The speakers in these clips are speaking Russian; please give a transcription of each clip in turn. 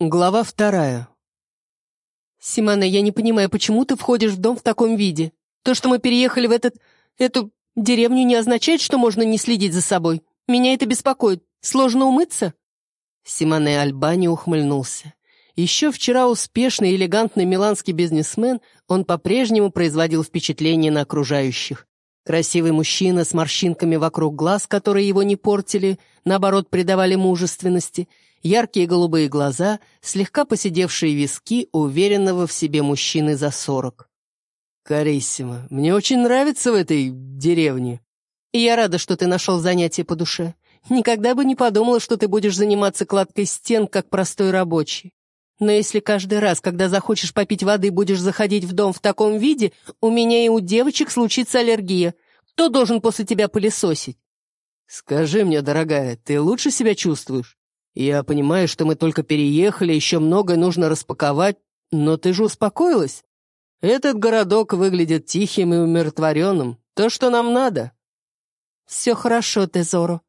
Глава вторая. «Симона, я не понимаю, почему ты входишь в дом в таком виде? То, что мы переехали в этот... эту деревню, не означает, что можно не следить за собой. Меня это беспокоит. Сложно умыться?» Симоне Альбани ухмыльнулся. Еще вчера успешный и элегантный миланский бизнесмен, он по-прежнему производил впечатление на окружающих. Красивый мужчина с морщинками вокруг глаз, которые его не портили, наоборот, придавали мужественности — яркие голубые глаза, слегка поседевшие виски уверенного в себе мужчины за сорок. «Кариссимо, мне очень нравится в этой деревне». «И я рада, что ты нашел занятие по душе. Никогда бы не подумала, что ты будешь заниматься кладкой стен, как простой рабочий. Но если каждый раз, когда захочешь попить воды, будешь заходить в дом в таком виде, у меня и у девочек случится аллергия. Кто должен после тебя пылесосить?» «Скажи мне, дорогая, ты лучше себя чувствуешь?» Я понимаю, что мы только переехали, еще многое нужно распаковать, но ты же успокоилась? Этот городок выглядит тихим и умиротворенным. То, что нам надо. Все хорошо, Тезоро.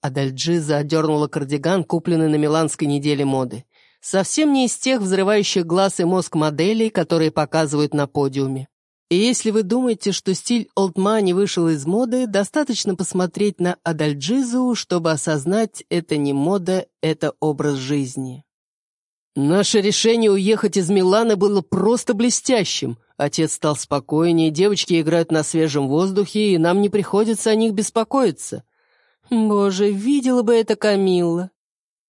Адальджиза одернула кардиган, купленный на миланской неделе моды. Совсем не из тех взрывающих глаз и мозг моделей, которые показывают на подиуме. И если вы думаете, что стиль олдмани вышел из моды, достаточно посмотреть на Адальджизу, чтобы осознать, это не мода, это образ жизни. Наше решение уехать из Милана было просто блестящим. Отец стал спокойнее, девочки играют на свежем воздухе, и нам не приходится о них беспокоиться. Боже, видела бы это Камилла.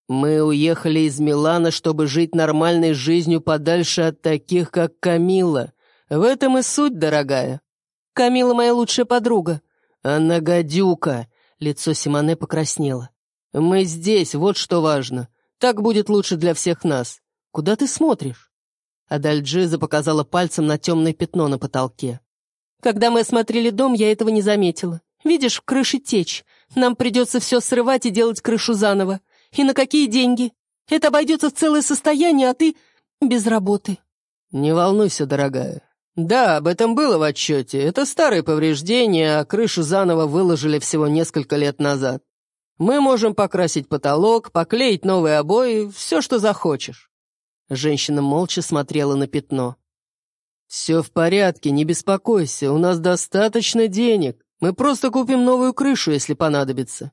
Мы уехали из Милана, чтобы жить нормальной жизнью подальше от таких, как Камилла. В этом и суть, дорогая. Камила моя лучшая подруга. Она гадюка. Лицо Симоне покраснело. Мы здесь, вот что важно. Так будет лучше для всех нас. Куда ты смотришь? Адальджиза показала пальцем на темное пятно на потолке. Когда мы осмотрели дом, я этого не заметила. Видишь, в крыше течь. Нам придется все срывать и делать крышу заново. И на какие деньги? Это обойдется в целое состояние, а ты без работы. Не волнуйся, дорогая. «Да, об этом было в отчете. Это старые повреждения, а крышу заново выложили всего несколько лет назад. Мы можем покрасить потолок, поклеить новые обои, все, что захочешь». Женщина молча смотрела на пятно. «Все в порядке, не беспокойся, у нас достаточно денег. Мы просто купим новую крышу, если понадобится».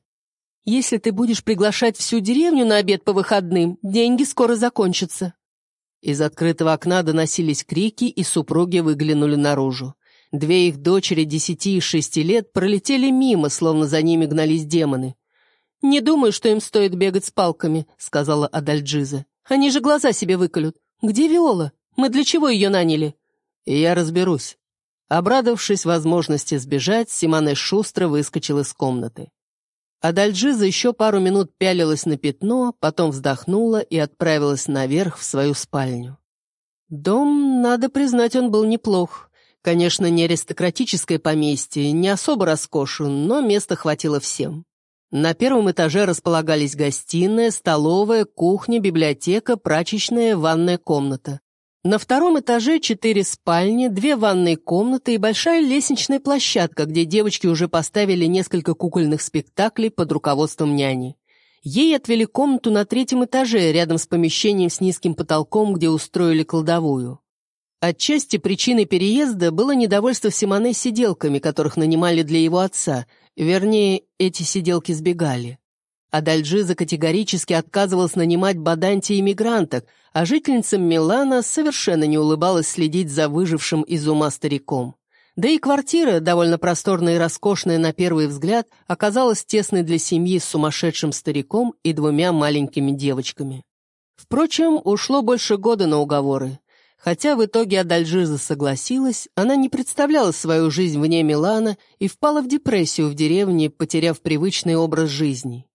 «Если ты будешь приглашать всю деревню на обед по выходным, деньги скоро закончатся», из открытого окна доносились крики, и супруги выглянули наружу. Две их дочери десяти и шести лет пролетели мимо, словно за ними гнались демоны. «Не думаю, что им стоит бегать с палками», — сказала Адальджиза. «Они же глаза себе выколют. Где Виола? Мы для чего ее наняли?» «Я разберусь». Обрадовавшись возможности сбежать, Симоне шустро выскочил из комнаты. Адальджиза еще пару минут пялилась на пятно, потом вздохнула и отправилась наверх в свою спальню. Дом, надо признать, он был неплох. Конечно, не аристократическое поместье, не особо роскошен, но места хватило всем. На первом этаже располагались гостиная, столовая, кухня, библиотека, прачечная, ванная комната. На втором этаже четыре спальни, две ванные комнаты и большая лестничная площадка, где девочки уже поставили несколько кукольных спектаклей под руководством няни. Ей отвели комнату на третьем этаже, рядом с помещением с низким потолком, где устроили кладовую. Отчасти причиной переезда было недовольство Симоне сиделками, которых нанимали для его отца. Вернее, эти сиделки сбегали. Адальджиза категорически отказывалась нанимать баданти иммигранток, а жительницам Милана совершенно не улыбалось следить за выжившим из ума стариком. Да и квартира, довольно просторная и роскошная на первый взгляд, оказалась тесной для семьи с сумасшедшим стариком и двумя маленькими девочками. Впрочем, ушло больше года на уговоры. Хотя в итоге Адальжиза согласилась, она не представляла свою жизнь вне Милана и впала в депрессию в деревне, потеряв привычный образ жизни.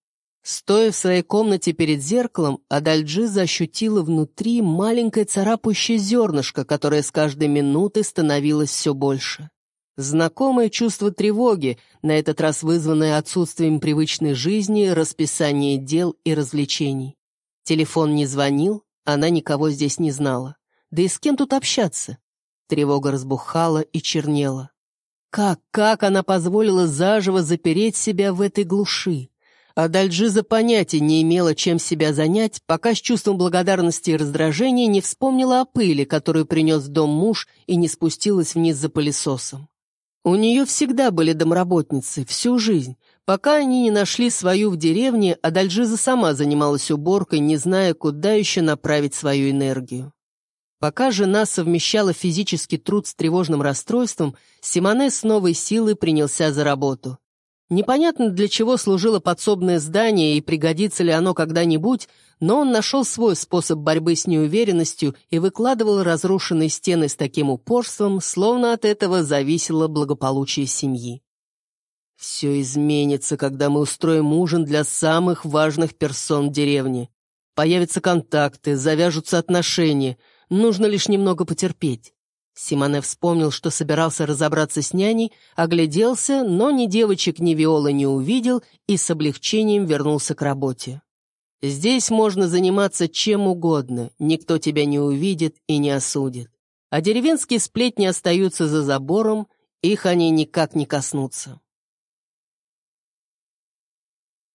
Стоя в своей комнате перед зеркалом, Адальджиза ощутила внутри маленькое царапающее зернышко, которое с каждой минутой становилось все больше. Знакомое чувство тревоги, на этот раз вызванное отсутствием привычной жизни, расписания дел и развлечений. Телефон не звонил, она никого здесь не знала. Да и с кем тут общаться? Тревога разбухала и чернела. Как, как она позволила заживо запереть себя в этой глуши? А понятия не имела, чем себя занять, пока с чувством благодарности и раздражения не вспомнила о пыли, которую принес в дом муж, и не спустилась вниз за пылесосом. У нее всегда были домработницы, всю жизнь, пока они не нашли свою в деревне, а сама занималась уборкой, не зная, куда еще направить свою энергию. Пока жена совмещала физический труд с тревожным расстройством, Симоне с новой силой принялся за работу. Непонятно, для чего служило подсобное здание и пригодится ли оно когда-нибудь, но он нашел свой способ борьбы с неуверенностью и выкладывал разрушенные стены с таким упорством, словно от этого зависело благополучие семьи. «Все изменится, когда мы устроим ужин для самых важных персон деревни. Появятся контакты, завяжутся отношения, нужно лишь немного потерпеть». Симоне вспомнил, что собирался разобраться с няней, огляделся, но ни девочек, ни Виолы не увидел и с облегчением вернулся к работе. «Здесь можно заниматься чем угодно, никто тебя не увидит и не осудит. А деревенские сплетни остаются за забором, их они никак не коснутся».